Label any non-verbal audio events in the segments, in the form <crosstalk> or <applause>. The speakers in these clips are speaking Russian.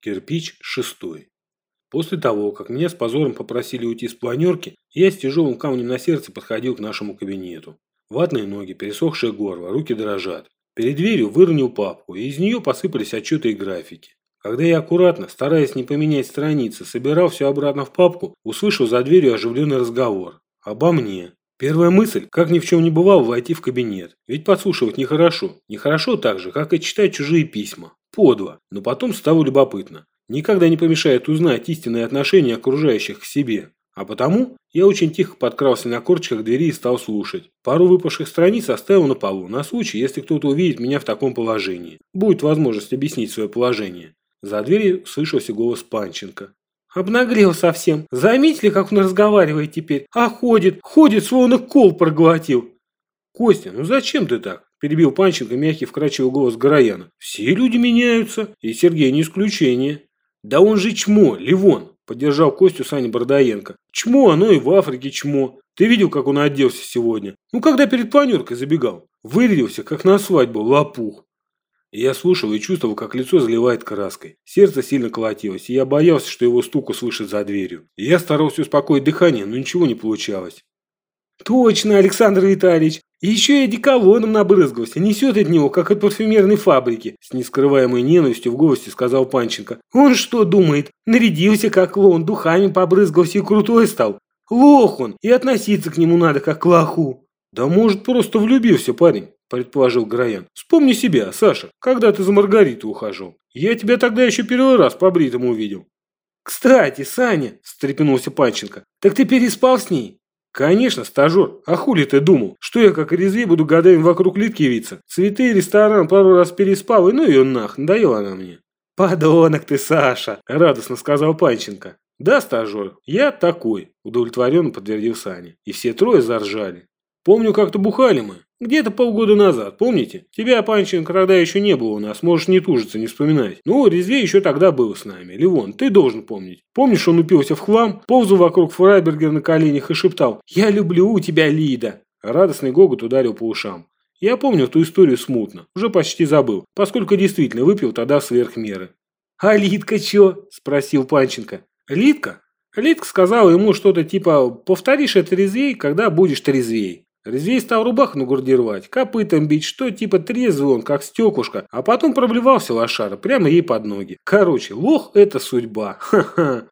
Кирпич шестой. После того, как меня с позором попросили уйти с планерки, я с тяжелым камнем на сердце подходил к нашему кабинету. Ватные ноги, пересохшее горло, руки дрожат. Перед дверью выронил папку, и из нее посыпались отчеты и графики. Когда я аккуратно, стараясь не поменять страницы, собирал все обратно в папку, услышал за дверью оживленный разговор. Обо мне. Первая мысль, как ни в чем не бывало, войти в кабинет. Ведь подслушивать нехорошо. Нехорошо так же, как и читать чужие письма. Подло. Но потом стало любопытно. Никогда не помешает узнать истинные отношения окружающих к себе. А потому я очень тихо подкрался на корчиках двери и стал слушать. Пару выпавших страниц оставил на полу, на случай, если кто-то увидит меня в таком положении. Будет возможность объяснить свое положение. За дверью слышался голос Панченко. Обнаглел совсем. Заметили, как он разговаривает теперь? А ходит, ходит, словно кол проглотил. Костя, ну зачем ты так? Перебил Панченко мягкий вкрадчивый голос Горояна. Все люди меняются, и Сергей не исключение. Да он же чмо, Ливон, поддержал Костю Саня Бордаенко. Чмо, оно и в Африке чмо. Ты видел, как он оделся сегодня? Ну, когда перед планеркой забегал. Вырядился, как на свадьбу, лопух. Я слушал и чувствовал, как лицо заливает краской. Сердце сильно колотилось, и я боялся, что его стук услышит за дверью. Я старался успокоить дыхание, но ничего не получалось. «Точно, Александр Витальевич! И еще и одеколоном набрызгался, несет от него, как от парфюмерной фабрики!» С нескрываемой ненавистью в голосе сказал Панченко. «Он что думает? Нарядился, как лон, духами побрызгался и крутой стал. Лох он, и относиться к нему надо, как к лоху!» «Да может, просто влюбился парень?» предположил Граян. Вспомни себя, Саша, когда ты за Маргариту ухаживал. Я тебя тогда еще первый раз по бритому увидел. Кстати, Саня, встрепенулся Панченко, так ты переспал с ней? Конечно, стажер. А хули ты думал? Что я как резвей буду годами вокруг Литки виться? Цветы, ресторан пару раз переспал, и ну ее нах, надоела она мне. Подонок ты, Саша, радостно сказал Панченко. Да, стажер, я такой, удовлетворенно подтвердил Саня. И все трое заржали. Помню, как-то бухали мы. Где-то полгода назад, помните? Тебя, Панченко, тогда еще не было у нас, можешь не тужиться, не вспоминать. Ну, Резвей еще тогда был с нами. Ливон, ты должен помнить. Помнишь, он упился в хлам, ползал вокруг Фрайбергера на коленях и шептал «Я люблю у тебя, Лида!» Радостный гогот ударил по ушам. Я помню ту историю смутно, уже почти забыл, поскольку действительно выпил тогда сверх меры. «А Лидка чё?» – спросил Панченко. «Лидка?» Лидка сказала ему что-то типа «повторишь это резвей, когда будешь трезвей». Резвей стал рубаху на груди рвать, копытом бить, что типа трезвый он, как стеклышко, а потом проблевался лошара прямо ей под ноги. Короче, лох – это судьба. <laughs> Ха-ха.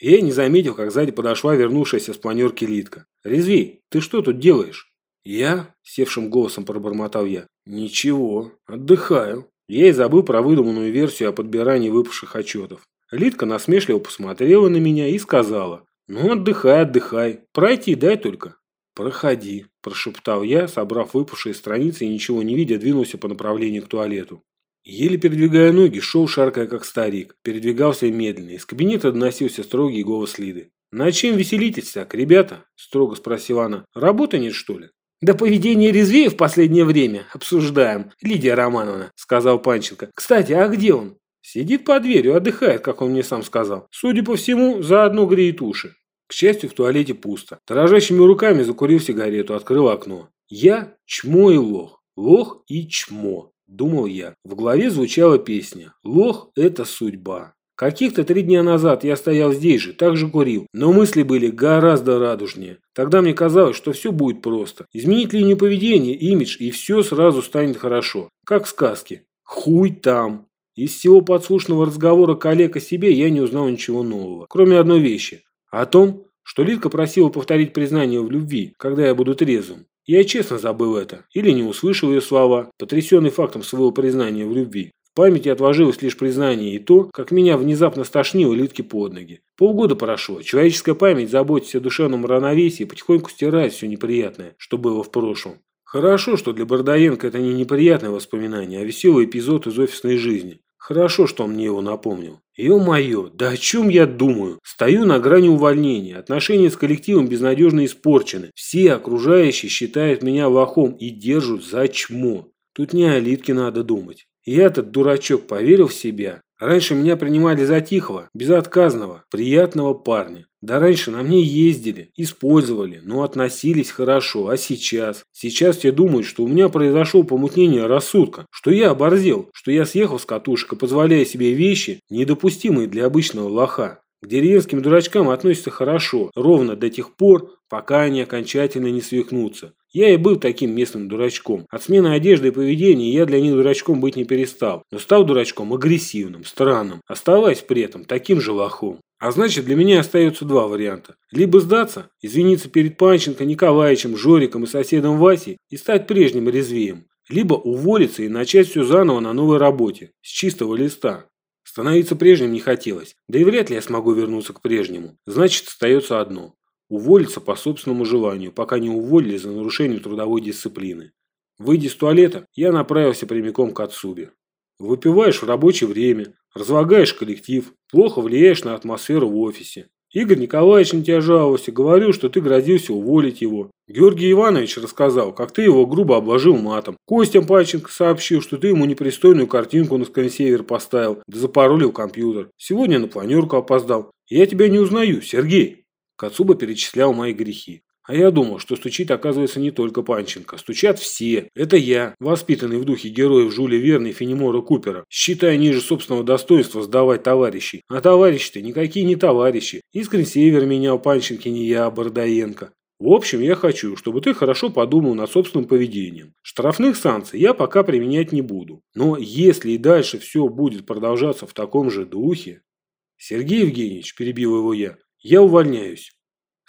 Я не заметил, как сзади подошла вернувшаяся с планерки Литка. «Резвей, ты что тут делаешь?» «Я?» – севшим голосом пробормотал я. «Ничего, отдыхаю». Я и забыл про выдуманную версию о подбирании выпавших отчетов. Литка насмешливо посмотрела на меня и сказала. «Ну, отдыхай, отдыхай. Пройти дай только». «Проходи», – прошептал я, собрав выпавшие страницы и ничего не видя, двинулся по направлению к туалету. Еле передвигая ноги, шел шаркая как старик. Передвигался медленно. Из кабинета доносился строгий голос Лиды. «На чем веселитесь так, ребята?» – строго спросила она. «Работы нет, что ли?» «Да поведение резвее в последнее время обсуждаем, Лидия Романовна», – сказал Панченко. «Кстати, а где он?» «Сидит под дверью, отдыхает, как он мне сам сказал. Судя по всему, заодно греет уши». К счастью, в туалете пусто. Дрожащими руками закурил сигарету, открыл окно. Я чмо и лох. Лох и чмо. Думал я. В голове звучала песня. Лох – это судьба. Каких-то три дня назад я стоял здесь же, так же курил, но мысли были гораздо радужнее. Тогда мне казалось, что все будет просто. Изменить линию поведения, имидж, и все сразу станет хорошо. Как в сказке. Хуй там. Из всего подслушанного разговора коллег о себе я не узнал ничего нового, кроме одной вещи. О том, что Лидка просила повторить признание в любви, когда я буду трезвым. Я честно забыл это, или не услышал ее слова, потрясенный фактом своего признания в любви. В памяти отложилось лишь признание и то, как меня внезапно стошнило Лидки под ноги. Полгода прошло, человеческая память, заботясь о душевном равновесии, потихоньку стирает все неприятное, что было в прошлом. Хорошо, что для Бордаенко это не неприятное воспоминание, а веселый эпизод из офисной жизни. Хорошо, что он мне его напомнил. Ё-моё, да о чем я думаю? Стою на грани увольнения, отношения с коллективом безнадежно испорчены. Все окружающие считают меня лохом и держат за чмо. Тут не о Литке надо думать. Я этот дурачок поверил в себя. Раньше меня принимали за тихого, безотказного, приятного парня. Да раньше на мне ездили, использовали, но относились хорошо. А сейчас? Сейчас все думают, что у меня произошло помутнение рассудка, что я оборзел, что я съехал с катушек и позволяю себе вещи, недопустимые для обычного лоха. К деревенским дурачкам относятся хорошо, ровно до тех пор, пока они окончательно не свихнутся. Я и был таким местным дурачком. От смены одежды и поведения я для них дурачком быть не перестал, но стал дурачком агрессивным, странным, оставаясь при этом таким же лохом. А значит, для меня остается два варианта. Либо сдаться, извиниться перед Панченко, Николаевичем, Жориком и соседом Васей и стать прежним резвеем. Либо уволиться и начать все заново на новой работе, с чистого листа. Становиться прежним не хотелось, да и вряд ли я смогу вернуться к прежнему. Значит, остается одно – уволиться по собственному желанию, пока не уволили за нарушение трудовой дисциплины. Выйдя из туалета, я направился прямиком к Ацубе. Выпиваешь в рабочее время, разлагаешь коллектив, плохо влияешь на атмосферу в офисе. Игорь Николаевич на тебя жаловался, говорил, что ты грозился уволить его. Георгий Иванович рассказал, как ты его грубо обложил матом. Костя Паченко сообщил, что ты ему непристойную картинку на скринсейвер поставил, да запаролил компьютер. Сегодня на планерку опоздал. Я тебя не узнаю, Сергей. Кацуба перечислял мои грехи. А я думал, что стучит, оказывается, не только Панченко. Стучат все. Это я, воспитанный в духе героев Жюля Верна и Фенемора Купера, считая ниже собственного достоинства сдавать товарищей. А товарищи-то никакие не товарищи. Искрен Север менял Панченко не я, а Бордаенко. В общем, я хочу, чтобы ты хорошо подумал над собственным поведением. Штрафных санкций я пока применять не буду. Но если и дальше все будет продолжаться в таком же духе... Сергей Евгеньевич, перебил его я, я увольняюсь.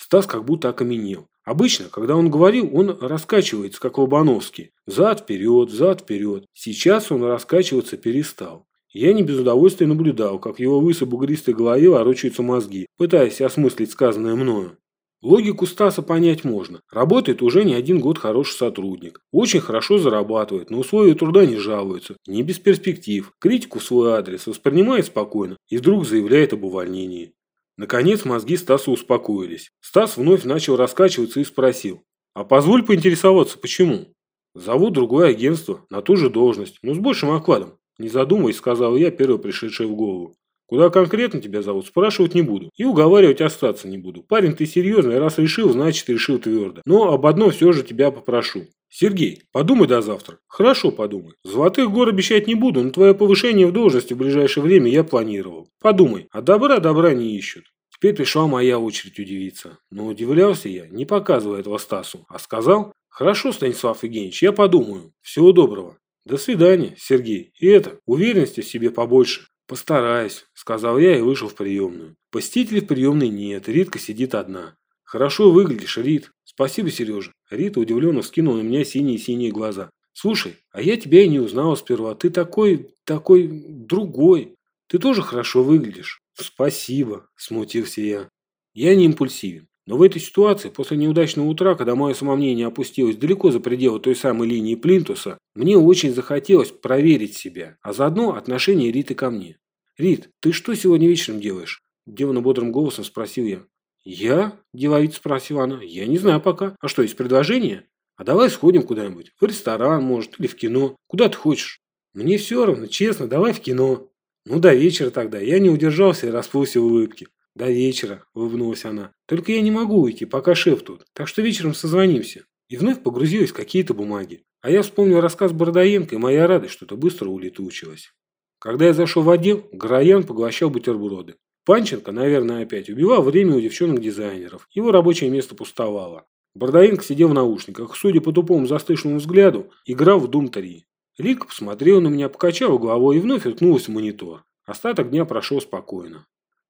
Стас как будто окаменел. Обычно, когда он говорил, он раскачивается, как Лобановский. Зад-вперед, зад-вперед. Сейчас он раскачиваться перестал. Я не без удовольствия наблюдал, как его лысой бугристой голове ворочаются мозги, пытаясь осмыслить сказанное мною. Логику Стаса понять можно. Работает уже не один год хороший сотрудник. Очень хорошо зарабатывает, на условия труда не жалуется. Не без перспектив. Критику в свой адрес воспринимает спокойно и вдруг заявляет об увольнении. Наконец мозги Стаса успокоились. Стас вновь начал раскачиваться и спросил. «А позволь поинтересоваться, почему?» «Зовут другое агентство, на ту же должность, но с большим окладом». Не задумываясь, сказал я, первый пришедший в голову. Куда конкретно тебя зовут, спрашивать не буду. И уговаривать остаться не буду. Парень, ты серьезный, раз решил, значит решил твердо. Но об одном все же тебя попрошу. Сергей, подумай до завтра. Хорошо подумай. Золотых гор обещать не буду, но твое повышение в должности в ближайшее время я планировал. Подумай, а добра добра не ищут. Теперь пришла моя очередь удивиться. Но удивлялся я, не показывая этого Стасу, а сказал, хорошо, Станислав Евгеньевич, я подумаю. Всего доброго. До свидания, Сергей. И это, уверенности в себе побольше. Постараюсь, сказал я и вышел в приемную. Посетителей в приемной нет, Ритка сидит одна. Хорошо выглядишь, Рит. Спасибо, Сережа. Рита удивленно вскинула на меня синие-синие глаза. Слушай, а я тебя и не узнала сперва. Ты такой, такой другой. Ты тоже хорошо выглядишь. Спасибо, смутился я. Я не импульсивен. Но в этой ситуации, после неудачного утра, когда мое самомнение опустилось далеко за пределы той самой линии плинтуса, мне очень захотелось проверить себя, а заодно отношение Риты ко мне. «Рит, ты что сегодня вечером делаешь?» Девно бодрым голосом спросил я. «Я?» – деловито спросила она. «Я не знаю пока. А что, есть предложение? А давай сходим куда-нибудь. В ресторан, может, или в кино. Куда ты хочешь?» «Мне все равно, честно, давай в кино». «Ну, до вечера тогда». Я не удержался и расплылся в улыбке. «До вечера», – улыбнулась она. «Только я не могу уйти, пока шеф тут. Так что вечером созвонимся». И вновь погрузилась в какие-то бумаги. А я вспомнил рассказ Бородоенко, и моя радость что-то быстро улетучилась. Когда я зашел в отдел, Граян поглощал бутерброды. Панченко, наверное, опять убивал время у девчонок-дизайнеров. Его рабочее место пустовало. Бордаенко сидел в наушниках, судя по тупому застывшему взгляду, играл в Doom 3. Лик посмотрел на меня, покачал головой и вновь уткнулась в монитор. Остаток дня прошел спокойно.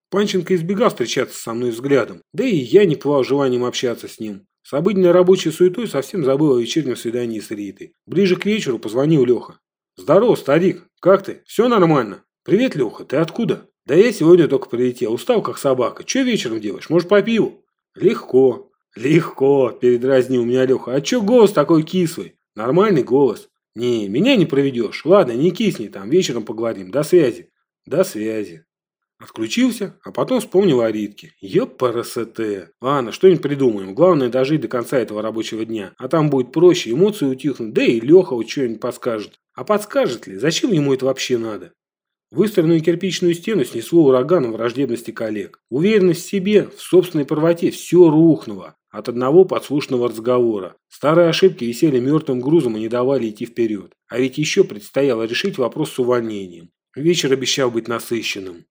Панченко избегал встречаться со мной взглядом, да и я не плавал желанием общаться с ним. С обыденной рабочей суетой совсем забыл о вечернем свидании с Ритой. Ближе к вечеру позвонил Леха. «Здорово, старик. Как ты? Все нормально?» «Привет, Леха. Ты откуда?» Да я сегодня только прилетел, устал как собака. Че вечером делаешь? Может, по пиву? Легко. Легко, передразнил меня Леха. А че голос такой кислый? Нормальный голос. Не, меня не проведешь. Ладно, не кисни там, вечером поговорим. До связи. До связи. Отключился, а потом вспомнил о Ритке. Ёпарасете. Ладно, что-нибудь придумаем. Главное дожить до конца этого рабочего дня. А там будет проще, эмоции утихнут, да и Леха вот что-нибудь подскажет. А подскажет ли? Зачем ему это вообще надо? Выстроенную кирпичную стену снесло ураганом враждебности коллег. Уверенность в себе, в собственной правоте, все рухнуло. От одного подслушанного разговора. Старые ошибки висели мертвым грузом и не давали идти вперед. А ведь еще предстояло решить вопрос с увольнением. Вечер обещал быть насыщенным.